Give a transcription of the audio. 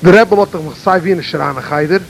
Der Rebbe hat doch mich sei wie eine Schrane Geider.